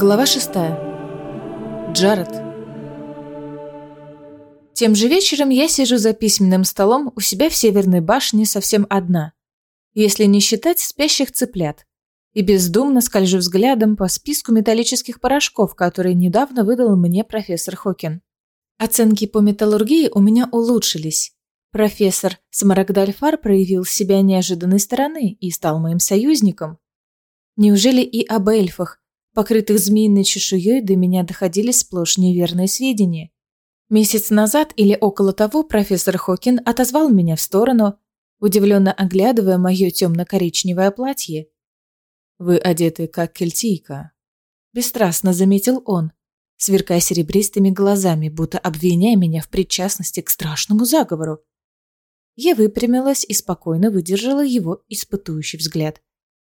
Глава шестая. Джаред. Тем же вечером я сижу за письменным столом у себя в Северной башне совсем одна, если не считать спящих цыплят, и бездумно скольжу взглядом по списку металлических порошков, которые недавно выдал мне профессор Хокин. Оценки по металлургии у меня улучшились. Профессор Смарагдальфар проявил себя неожиданной стороны и стал моим союзником. Неужели и об эльфах, покрытых змеиной чешуей, до меня доходили сплошь неверные сведения. Месяц назад или около того профессор Хокин отозвал меня в сторону, удивленно оглядывая мое темно-коричневое платье. «Вы одеты как кельтийка», – бесстрастно заметил он, сверкая серебристыми глазами, будто обвиняя меня в причастности к страшному заговору. Я выпрямилась и спокойно выдержала его испытующий взгляд.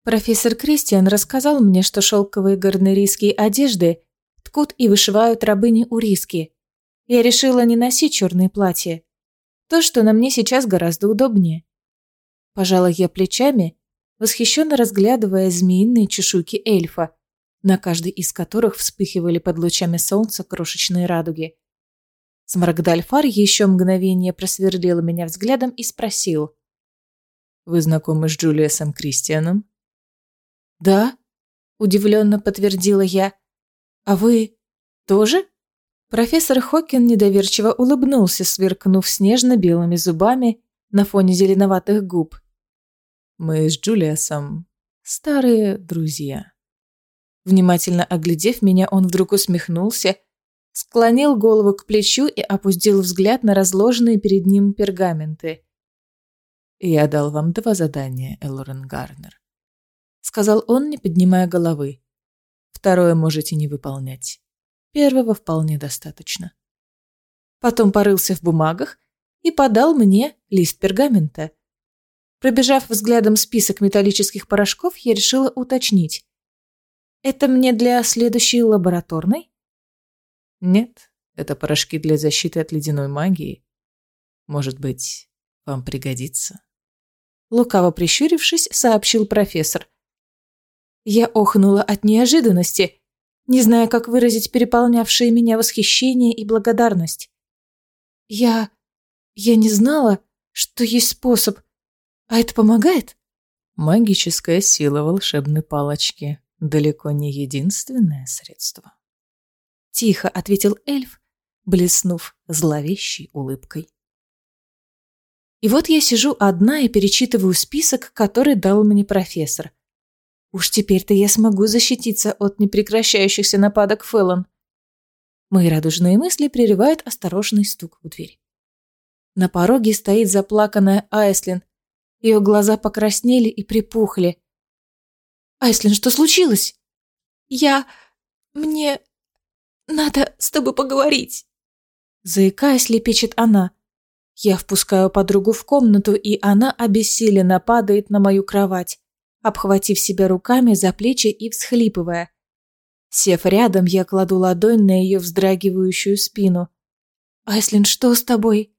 Профессор Кристиан рассказал мне, что шелковые гарнерийские одежды ткут и вышивают рабыни уриски. Я решила не носить черные платья. То, что на мне сейчас гораздо удобнее. Пожала я плечами, восхищенно разглядывая змеиные чешуйки эльфа, на каждой из которых вспыхивали под лучами солнца крошечные радуги. Смарагдальфар еще мгновение просверлил меня взглядом и спросил. «Вы знакомы с Джулиасом Кристианом?» «Да», — удивленно подтвердила я. «А вы тоже?» Профессор Хокин недоверчиво улыбнулся, сверкнув снежно-белыми зубами на фоне зеленоватых губ. «Мы с Джулиасом старые друзья». Внимательно оглядев меня, он вдруг усмехнулся, склонил голову к плечу и опустил взгляд на разложенные перед ним пергаменты. «Я дал вам два задания, Элорен Гарнер сказал он, не поднимая головы. Второе можете не выполнять. Первого вполне достаточно. Потом порылся в бумагах и подал мне лист пергамента. Пробежав взглядом список металлических порошков, я решила уточнить. Это мне для следующей лабораторной? Нет, это порошки для защиты от ледяной магии. Может быть, вам пригодится? Лукаво прищурившись, сообщил профессор. Я охнула от неожиданности, не зная, как выразить переполнявшее меня восхищение и благодарность. Я... я не знала, что есть способ. А это помогает? Магическая сила волшебной палочки далеко не единственное средство. Тихо ответил эльф, блеснув зловещей улыбкой. И вот я сижу одна и перечитываю список, который дал мне профессор – Уж теперь-то я смогу защититься от непрекращающихся нападок Фэллон. Мои радужные мысли прерывает осторожный стук в дверь. На пороге стоит заплаканная Айслин. Ее глаза покраснели и припухли. «Айслин, что случилось?» «Я... мне... надо с тобой поговорить!» Заикаясь, лепечет она. Я впускаю подругу в комнату, и она обессиленно падает на мою кровать обхватив себя руками за плечи и всхлипывая. Сев рядом, я кладу ладонь на ее вздрагивающую спину. «Айслин, что с тобой?»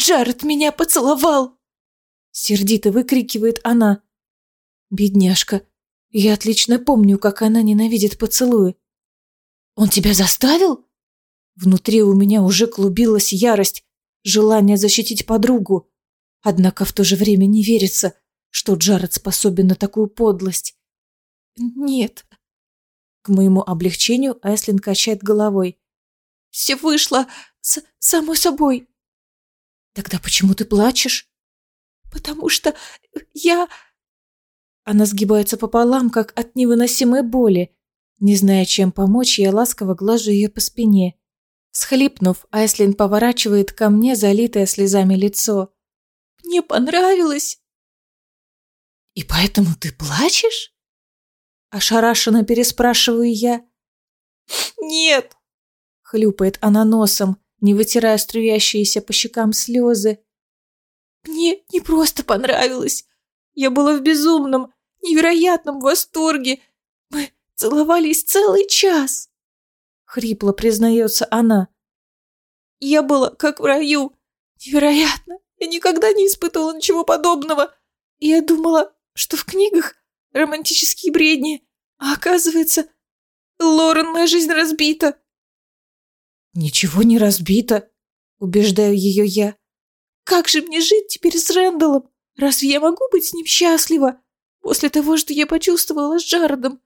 «Джаред меня поцеловал!» Сердито выкрикивает она. «Бедняжка, я отлично помню, как она ненавидит поцелуи». «Он тебя заставил?» Внутри у меня уже клубилась ярость, желание защитить подругу. Однако в то же время не верится, что Джаред способен на такую подлость. Нет. К моему облегчению Айслин качает головой. Все вышло с самой собой. Тогда почему ты плачешь? Потому что я... Она сгибается пополам, как от невыносимой боли. Не зная, чем помочь, я ласково глажу ее по спине. Схлипнув, Айслин поворачивает ко мне залитое слезами лицо. «Мне понравилось!» «И поэтому ты плачешь?» Ошарашенно переспрашиваю я. «Нет!» — хлюпает она носом, не вытирая струящиеся по щекам слезы. «Мне не просто понравилось. Я была в безумном, невероятном восторге. Мы целовались целый час!» Хрипло признается она. «Я была как в раю. Невероятно! Я никогда не испытывала ничего подобного. Я думала, что в книгах романтические бредни, а оказывается, Лорен, моя жизнь разбита!» «Ничего не разбито», — убеждаю ее я. «Как же мне жить теперь с Рэндаллом? Разве я могу быть с ним счастлива? После того, что я почувствовала с Джаредом.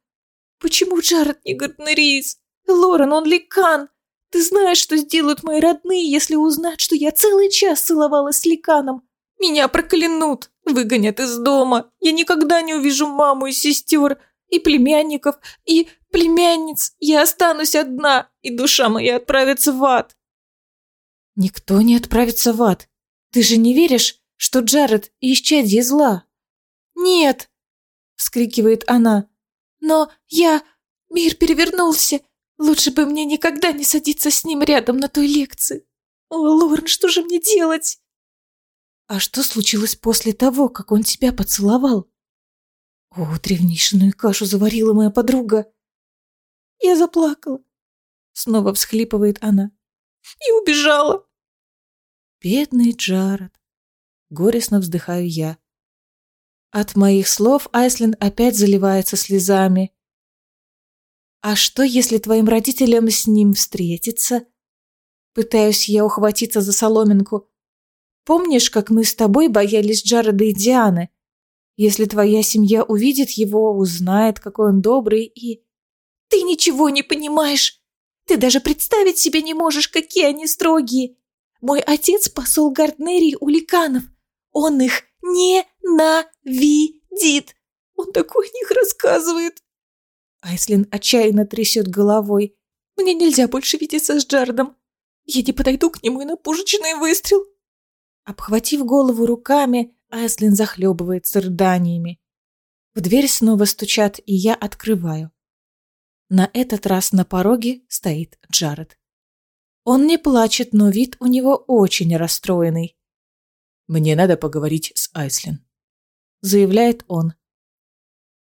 Почему Джаред не Гарднерис? Лорен, он ликан. Ты знаешь, что сделают мои родные, если узнают, что я целый час целовалась с ликаном? Меня проклянут, выгонят из дома. Я никогда не увижу маму и сестер, и племянников, и племянниц. Я останусь одна, и душа моя отправится в ад. Никто не отправится в ад. Ты же не веришь, что Джаред – исчадье зла? Нет, вскрикивает она. Но я... Мир перевернулся. Лучше бы мне никогда не садиться с ним рядом на той лекции. О, Лорен, что же мне делать? А что случилось после того, как он тебя поцеловал? О, древнейшую кашу заварила моя подруга. Я заплакала. Снова всхлипывает она. И убежала. Бедный Джаред. Горестно вздыхаю я. От моих слов Айслин опять заливается слезами. «А что, если твоим родителям с ним встретиться?» Пытаюсь я ухватиться за соломинку. «Помнишь, как мы с тобой боялись Джареда и Дианы? Если твоя семья увидит его, узнает, какой он добрый и...» «Ты ничего не понимаешь! Ты даже представить себе не можешь, какие они строгие! Мой отец посол Гарднерии у ликанов. Он их ненавидит. Он такой о них рассказывает. Айслин отчаянно трясет головой. Мне нельзя больше видеться с Джардом. Я не подойду к нему и на пушечный выстрел. Обхватив голову руками, Айслин захлебывается рыданиями. В дверь снова стучат, и я открываю. На этот раз на пороге стоит Джаред. Он не плачет, но вид у него очень расстроенный. Мне надо поговорить с Айслин», — заявляет он.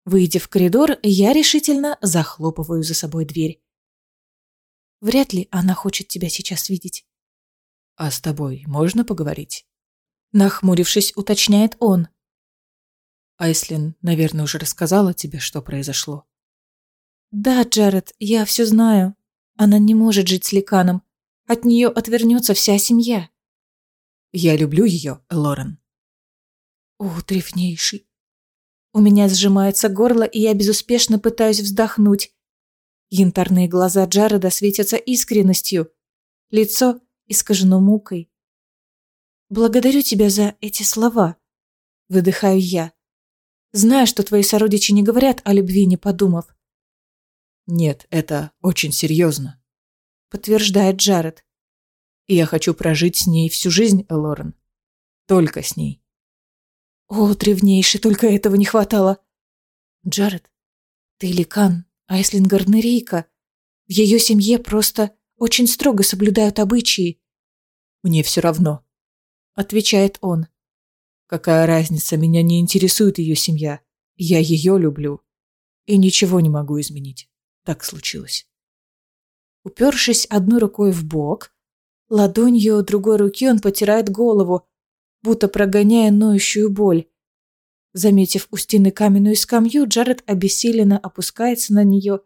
Выйдя в коридор, я решительно захлопываю за собой дверь. Вряд ли она хочет тебя сейчас видеть. «А с тобой можно поговорить?» Нахмурившись, уточняет он. Айслин, наверное, уже рассказала тебе, что произошло. Да, Джаред, я все знаю. Она не может жить с Ликаном. От нее отвернется вся семья. Я люблю ее, Лорен. О, древнейший. У меня сжимается горло, и я безуспешно пытаюсь вздохнуть. Янтарные глаза Джареда светятся искренностью. Лицо искажено мукой. «Благодарю тебя за эти слова», — выдыхаю я. Знаю, что твои сородичи не говорят о любви, не подумав. «Нет, это очень серьезно», — подтверждает Джаред. И я хочу прожить с ней всю жизнь, Лорен. Только с ней. О, древнейший, только этого не хватало. Джаред, ты ликан, Айслин Гарнерийка. В ее семье просто очень строго соблюдают обычаи. Мне все равно, отвечает он. Какая разница, меня не интересует ее семья. Я ее люблю. И ничего не могу изменить. Так случилось. Упершись одной рукой в бок, Ладонью другой руки он потирает голову, будто прогоняя ноющую боль. Заметив у стены каменную скамью, Джаред обессиленно опускается на нее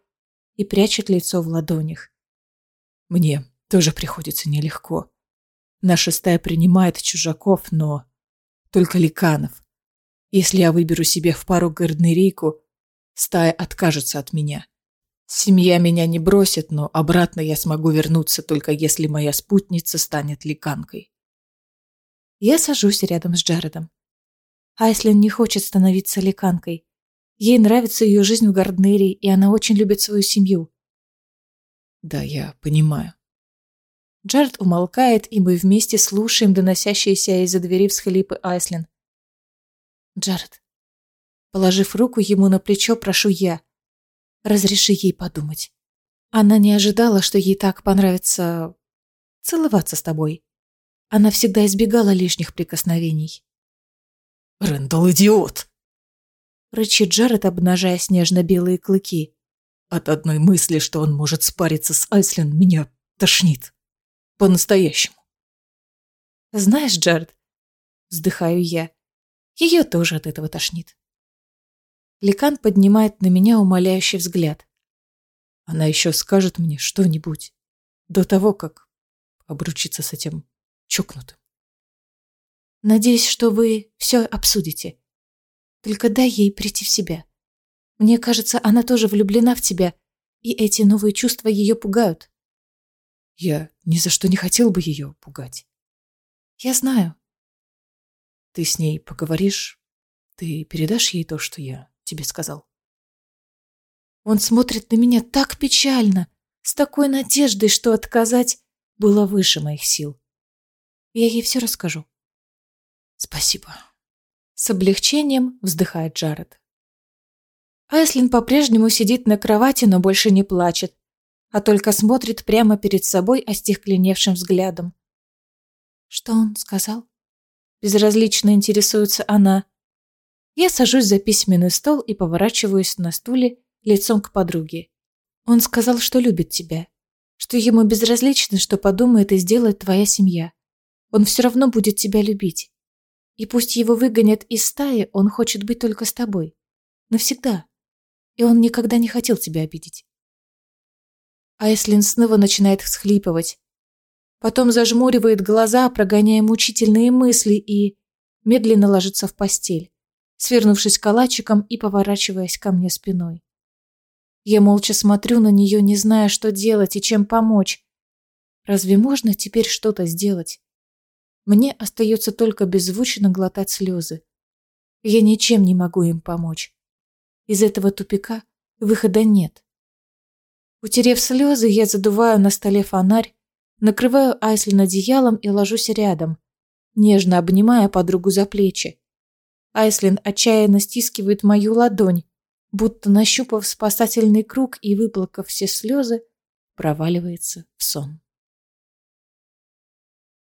и прячет лицо в ладонях. «Мне тоже приходится нелегко. Наша стая принимает чужаков, но только ликанов. Если я выберу себе в пару гарднерийку, стая откажется от меня. Семья меня не бросит, но обратно я смогу вернуться, только если моя спутница станет ликанкой. Я сажусь рядом с Джаредом. Айслин не хочет становиться ликанкой. Ей нравится ее жизнь в Гарднерии, и она очень любит свою семью. Да, я понимаю. Джаред умолкает, и мы вместе слушаем доносящиеся из-за двери всхлипы Айслин. Джаред. Положив руку ему на плечо, прошу я. Разреши ей подумать. Она не ожидала, что ей так понравится целоваться с тобой. Она всегда избегала лишних прикосновений. «Рэндалл идиот!» Рычит Джаред, обнажая снежно-белые клыки. От одной мысли, что он может спариться с Айслин, меня тошнит. По-настоящему. Знаешь, Джаред, вздыхаю я, ее тоже от этого тошнит. Ликан поднимает на меня умоляющий взгляд. Она еще скажет мне что-нибудь до того, как обручиться с этим чокнутым. Надеюсь, что вы все обсудите. Только дай ей прийти в себя. Мне кажется, она тоже влюблена в тебя, и эти новые чувства ее пугают. Я ни за что не хотел бы ее пугать. Я знаю. Ты с ней поговоришь? Ты передашь ей то, что я тебе сказал? Он смотрит на меня так печально, с такой надеждой, что отказать было выше моих сил. Я ей все расскажу. Спасибо. С облегчением вздыхает Джаред. Айслин по-прежнему сидит на кровати, но больше не плачет, а только смотрит прямо перед собой остекленевшим взглядом. Что он сказал? Безразлично интересуется она. Я сажусь за письменный стол и поворачиваюсь на стуле лицом к подруге. Он сказал, что любит тебя, что ему безразлично, что подумает и сделает твоя семья. Он все равно будет тебя любить. И пусть его выгонят из стаи, он хочет быть только с тобой. Навсегда. И он никогда не хотел тебя обидеть. Айслин снова начинает всхлипывать. Потом зажмуривает глаза, прогоняя мучительные мысли и медленно ложится в постель, свернувшись калачиком и поворачиваясь ко мне спиной. Я молча смотрю на нее, не зная, что делать и чем помочь. Разве можно теперь что-то сделать? Мне остается только беззвучно глотать слезы. Я ничем не могу им помочь. Из этого тупика выхода нет. Утерев слезы, я задуваю на столе фонарь, накрываю Айслин одеялом и ложусь рядом, нежно обнимая подругу за плечи. Айслин отчаянно стискивает мою ладонь, будто нащупав спасательный круг и выплакав все слезы, проваливается в сон.